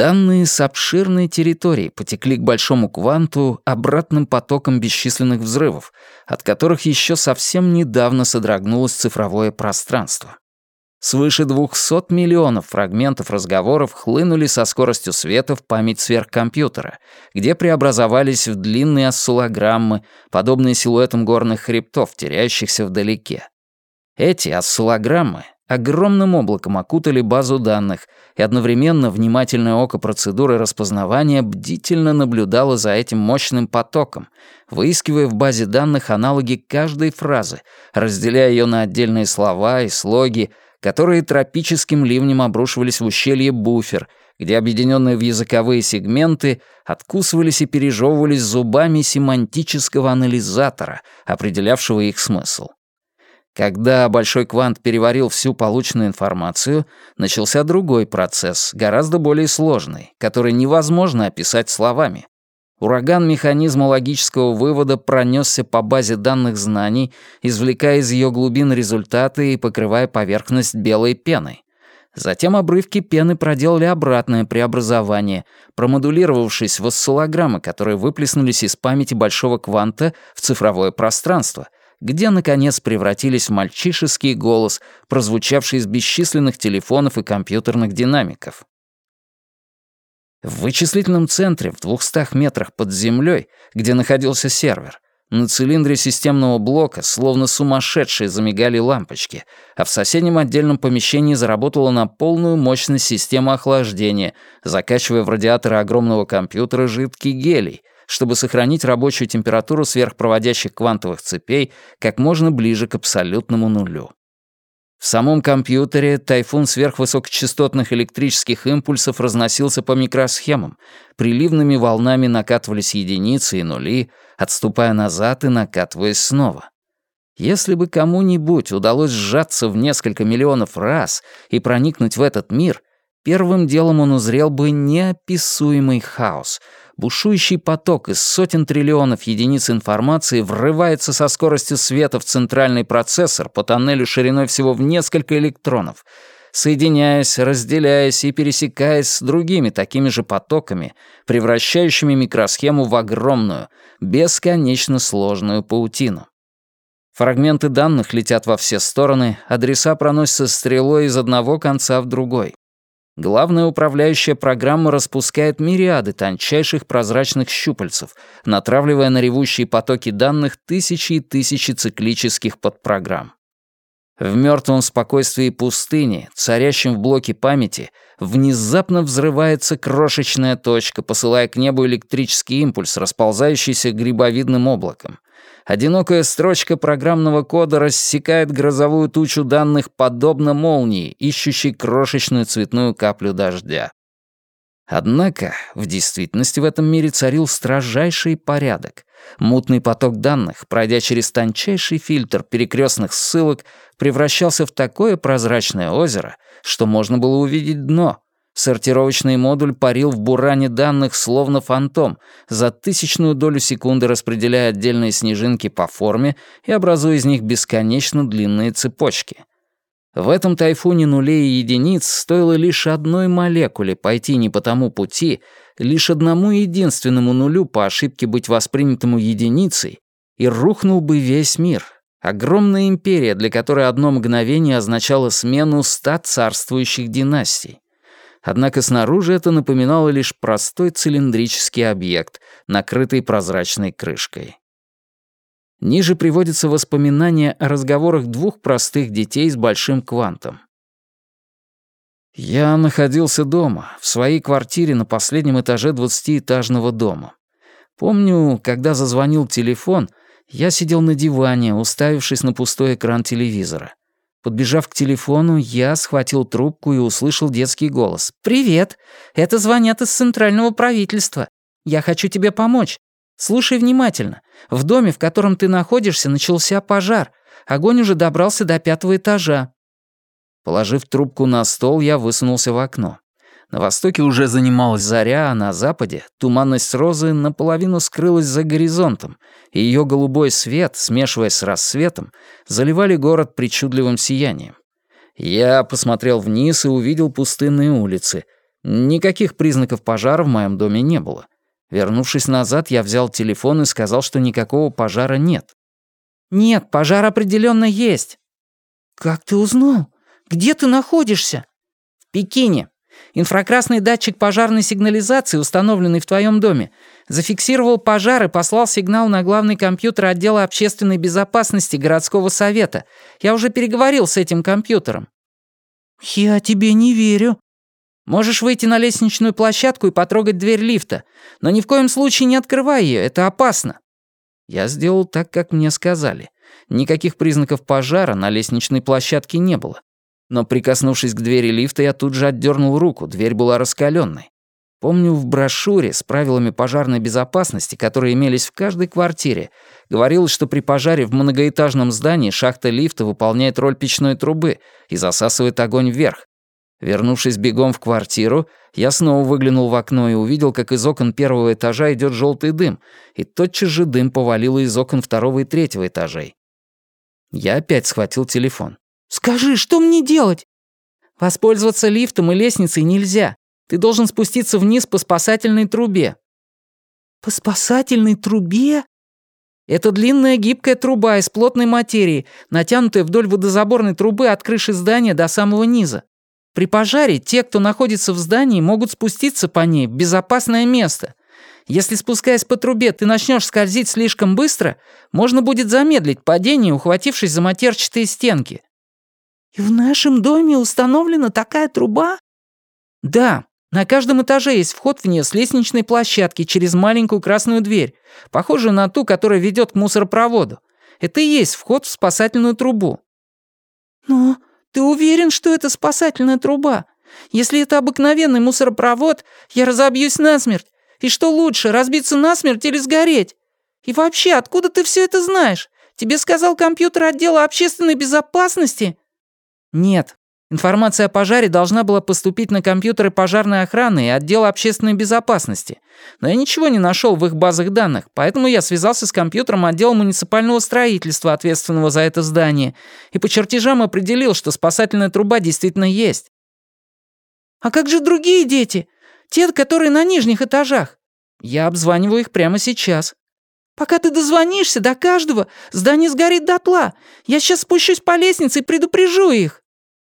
Данные с обширной территории потекли к большому кванту обратным потоком бесчисленных взрывов, от которых еще совсем недавно содрогнулось цифровое пространство. Свыше 200 миллионов фрагментов разговоров хлынули со скоростью света в память сверхкомпьютера, где преобразовались в длинные осциллограммы, подобные силуэтам горных хребтов, теряющихся вдалеке. Эти осциллограммы огромным облаком окутали базу данных, и одновременно внимательное око процедуры распознавания бдительно наблюдало за этим мощным потоком, выискивая в базе данных аналоги каждой фразы, разделяя ее на отдельные слова и слоги, которые тропическим ливнем обрушивались в ущелье Буфер, где объединенные в языковые сегменты откусывались и пережевывались зубами семантического анализатора, определявшего их смысл. Когда большой квант переварил всю полученную информацию, начался другой процесс, гораздо более сложный, который невозможно описать словами. Ураган механизма логического вывода пронесся по базе данных знаний, извлекая из ее глубин результаты и покрывая поверхность белой пеной. Затем обрывки пены проделали обратное преобразование, промодулировавшись в осциллограммы, которые выплеснулись из памяти большого кванта в цифровое пространство, где, наконец, превратились в мальчишеский голос, прозвучавший из бесчисленных телефонов и компьютерных динамиков. В вычислительном центре в 200 метрах под землей, где находился сервер, на цилиндре системного блока словно сумасшедшие замигали лампочки, а в соседнем отдельном помещении заработала на полную мощность система охлаждения, закачивая в радиаторы огромного компьютера жидкий гелий, чтобы сохранить рабочую температуру сверхпроводящих квантовых цепей как можно ближе к абсолютному нулю. В самом компьютере тайфун сверхвысокочастотных электрических импульсов разносился по микросхемам, приливными волнами накатывались единицы и нули, отступая назад и накатываясь снова. Если бы кому-нибудь удалось сжаться в несколько миллионов раз и проникнуть в этот мир, первым делом он узрел бы неописуемый хаос — Бушующий поток из сотен триллионов единиц информации врывается со скоростью света в центральный процессор по тоннелю шириной всего в несколько электронов, соединяясь, разделяясь и пересекаясь с другими такими же потоками, превращающими микросхему в огромную, бесконечно сложную паутину. Фрагменты данных летят во все стороны, адреса проносятся стрелой из одного конца в другой. Главная управляющая программа распускает мириады тончайших прозрачных щупальцев, натравливая на ревущие потоки данных тысячи и тысячи циклических подпрограмм. В мертвом спокойствии пустыни, царящем в блоке памяти, внезапно взрывается крошечная точка, посылая к небу электрический импульс, расползающийся грибовидным облаком — Одинокая строчка программного кода рассекает грозовую тучу данных подобно молнии, ищущей крошечную цветную каплю дождя. Однако в действительности в этом мире царил строжайший порядок. Мутный поток данных, пройдя через тончайший фильтр перекрестных ссылок, превращался в такое прозрачное озеро, что можно было увидеть дно — Сортировочный модуль парил в буране данных словно фантом, за тысячную долю секунды распределяя отдельные снежинки по форме и образуя из них бесконечно длинные цепочки. В этом тайфуне нулей и единиц стоило лишь одной молекуле пойти не по тому пути, лишь одному единственному нулю по ошибке быть воспринятому единицей, и рухнул бы весь мир. Огромная империя, для которой одно мгновение означало смену ста царствующих династий однако снаружи это напоминало лишь простой цилиндрический объект, накрытый прозрачной крышкой. Ниже приводится воспоминание о разговорах двух простых детей с большим квантом. Я находился дома, в своей квартире на последнем этаже двадцатиэтажного дома. Помню, когда зазвонил телефон, я сидел на диване, уставившись на пустой экран телевизора. Подбежав к телефону, я схватил трубку и услышал детский голос. «Привет! Это звонят из центрального правительства. Я хочу тебе помочь. Слушай внимательно. В доме, в котором ты находишься, начался пожар. Огонь уже добрался до пятого этажа». Положив трубку на стол, я высунулся в окно. На востоке уже занималась заря, а на западе туманность розы наполовину скрылась за горизонтом, и ее голубой свет, смешиваясь с рассветом, заливали город причудливым сиянием. Я посмотрел вниз и увидел пустынные улицы. Никаких признаков пожара в моем доме не было. Вернувшись назад, я взял телефон и сказал, что никакого пожара нет. «Нет, пожар определенно есть». «Как ты узнал? Где ты находишься?» «В Пекине. Инфракрасный датчик пожарной сигнализации, установленный в твоем доме, зафиксировал пожар и послал сигнал на главный компьютер отдела общественной безопасности городского совета. Я уже переговорил с этим компьютером». «Я тебе не верю». «Можешь выйти на лестничную площадку и потрогать дверь лифта, но ни в коем случае не открывай ее, это опасно». Я сделал так, как мне сказали. Никаких признаков пожара на лестничной площадке не было. Но прикоснувшись к двери лифта, я тут же отдернул руку, дверь была раскаленной. Помню, в брошюре с правилами пожарной безопасности, которые имелись в каждой квартире, говорилось, что при пожаре в многоэтажном здании шахта лифта выполняет роль печной трубы и засасывает огонь вверх. Вернувшись бегом в квартиру, я снова выглянул в окно и увидел, как из окон первого этажа идет желтый дым, и тотчас же дым повалило из окон второго и третьего этажей. Я опять схватил телефон. «Скажи, что мне делать?» «Воспользоваться лифтом и лестницей нельзя. Ты должен спуститься вниз по спасательной трубе». «По спасательной трубе?» Это длинная гибкая труба из плотной материи, натянутая вдоль водозаборной трубы от крыши здания до самого низа. При пожаре те, кто находится в здании, могут спуститься по ней в безопасное место. Если, спускаясь по трубе, ты начнешь скользить слишком быстро, можно будет замедлить падение, ухватившись за матерчатые стенки. «И в нашем доме установлена такая труба?» «Да, на каждом этаже есть вход в нее с лестничной площадки через маленькую красную дверь, похожую на ту, которая ведет к мусоропроводу. Это и есть вход в спасательную трубу». «Но ты уверен, что это спасательная труба? Если это обыкновенный мусоропровод, я разобьюсь насмерть. И что лучше, разбиться насмерть или сгореть? И вообще, откуда ты все это знаешь? Тебе сказал компьютер отдела общественной безопасности?» «Нет, Информация о пожаре должна была поступить на компьютеры пожарной охраны и отдела общественной безопасности. Но я ничего не нашел в их базах данных, поэтому я связался с компьютером отдела муниципального строительства, ответственного за это здание, и по чертежам определил, что спасательная труба действительно есть. «А как же другие дети? Те, которые на нижних этажах?» «Я обзваниваю их прямо сейчас». «Пока ты дозвонишься до каждого, здание сгорит дотла. Я сейчас спущусь по лестнице и предупрежу их».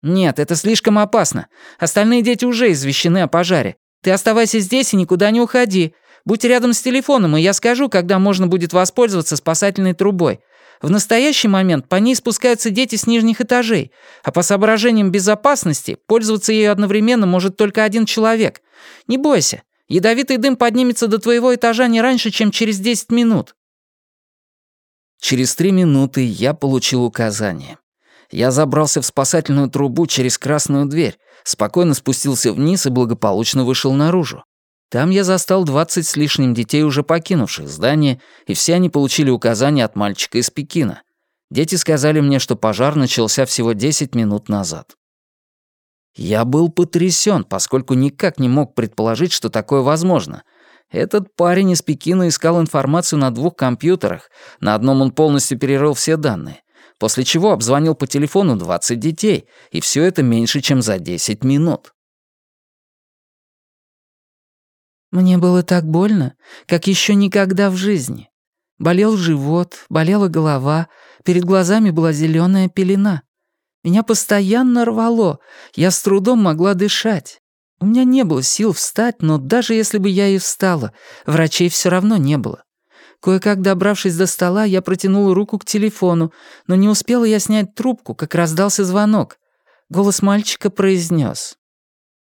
«Нет, это слишком опасно. Остальные дети уже извещены о пожаре. Ты оставайся здесь и никуда не уходи. Будь рядом с телефоном, и я скажу, когда можно будет воспользоваться спасательной трубой. В настоящий момент по ней спускаются дети с нижних этажей, а по соображениям безопасности пользоваться ею одновременно может только один человек. Не бойся, ядовитый дым поднимется до твоего этажа не раньше, чем через 10 минут». Через три минуты я получил указание. Я забрался в спасательную трубу через красную дверь, спокойно спустился вниз и благополучно вышел наружу. Там я застал двадцать с лишним детей, уже покинувших здание, и все они получили указания от мальчика из Пекина. Дети сказали мне, что пожар начался всего 10 минут назад. Я был потрясен, поскольку никак не мог предположить, что такое возможно. Этот парень из Пекина искал информацию на двух компьютерах, на одном он полностью перерыл все данные после чего обзвонил по телефону 20 детей, и все это меньше, чем за 10 минут. Мне было так больно, как еще никогда в жизни. Болел живот, болела голова, перед глазами была зеленая пелена. Меня постоянно рвало, я с трудом могла дышать. У меня не было сил встать, но даже если бы я и встала, врачей все равно не было. Кое-как добравшись до стола, я протянула руку к телефону, но не успела я снять трубку, как раздался звонок. Голос мальчика произнес: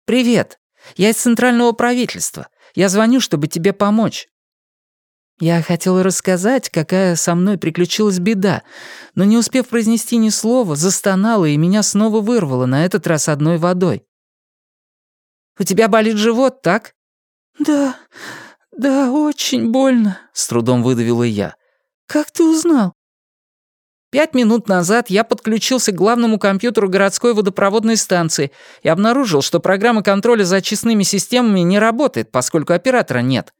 «Привет, я из центрального правительства. Я звоню, чтобы тебе помочь». Я хотела рассказать, какая со мной приключилась беда, но не успев произнести ни слова, застонала и меня снова вырвало, на этот раз одной водой. «У тебя болит живот, так?» «Да, «Да, очень больно», — с трудом выдавила я. «Как ты узнал?» Пять минут назад я подключился к главному компьютеру городской водопроводной станции и обнаружил, что программа контроля за очистными системами не работает, поскольку оператора нет.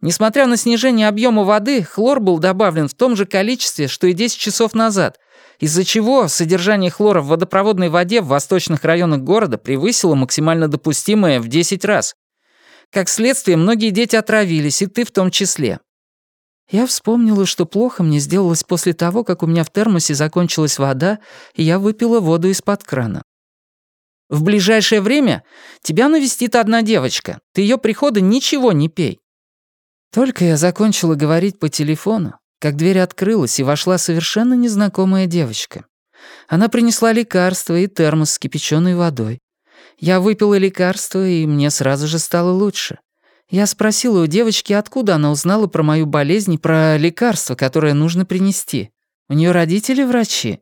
Несмотря на снижение объема воды, хлор был добавлен в том же количестве, что и 10 часов назад, из-за чего содержание хлора в водопроводной воде в восточных районах города превысило максимально допустимое в 10 раз. Как следствие, многие дети отравились, и ты в том числе. Я вспомнила, что плохо мне сделалось после того, как у меня в термосе закончилась вода, и я выпила воду из-под крана. В ближайшее время тебя навестит одна девочка. Ты ее прихода ничего не пей. Только я закончила говорить по телефону, как дверь открылась, и вошла совершенно незнакомая девочка. Она принесла лекарство и термос с кипяченой водой. Я выпила лекарство, и мне сразу же стало лучше. Я спросила у девочки, откуда она узнала про мою болезнь и про лекарство, которое нужно принести. У нее родители врачи.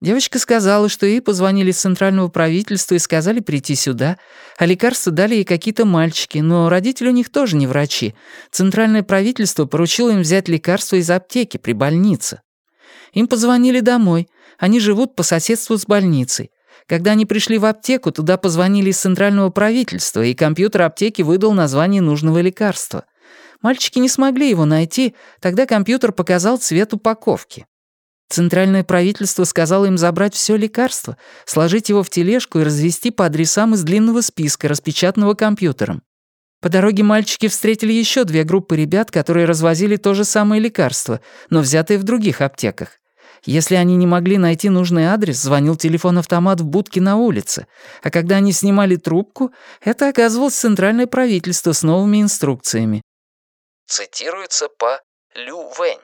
Девочка сказала, что ей позвонили с центрального правительства и сказали прийти сюда, а лекарства дали ей какие-то мальчики, но родители у них тоже не врачи. Центральное правительство поручило им взять лекарства из аптеки при больнице. Им позвонили домой. Они живут по соседству с больницей. Когда они пришли в аптеку, туда позвонили из центрального правительства, и компьютер аптеки выдал название нужного лекарства. Мальчики не смогли его найти, тогда компьютер показал цвет упаковки. Центральное правительство сказало им забрать все лекарство, сложить его в тележку и развести по адресам из длинного списка, распечатанного компьютером. По дороге мальчики встретили еще две группы ребят, которые развозили то же самое лекарство, но взятые в других аптеках. Если они не могли найти нужный адрес, звонил телефон-автомат в будке на улице, а когда они снимали трубку, это оказывалось центральное правительство с новыми инструкциями. Цитируется по Лю Вэнь.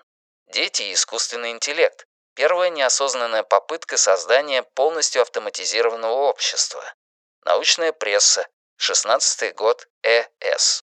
«Дети и искусственный интеллект. Первая неосознанная попытка создания полностью автоматизированного общества. Научная пресса. 16 год. Э.С.